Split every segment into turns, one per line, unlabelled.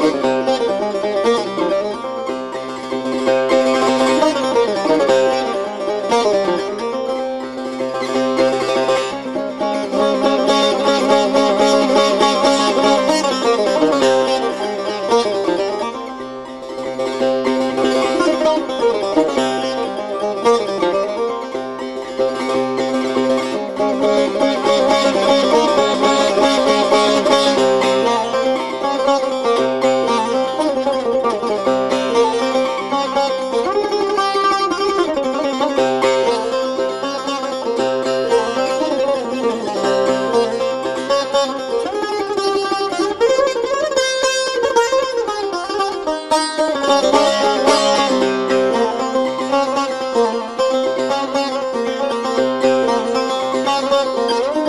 Thank you. Thank you.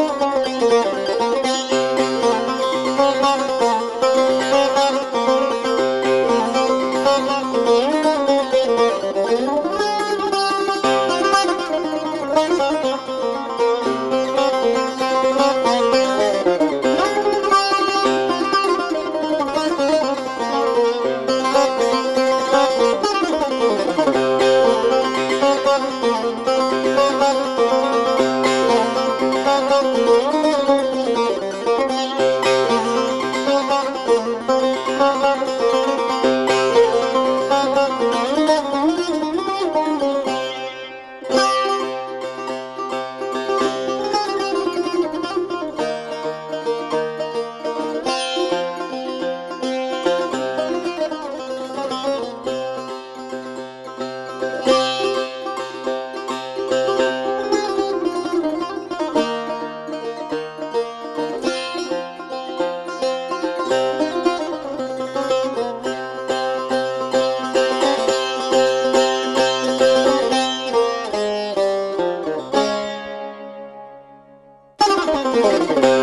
Música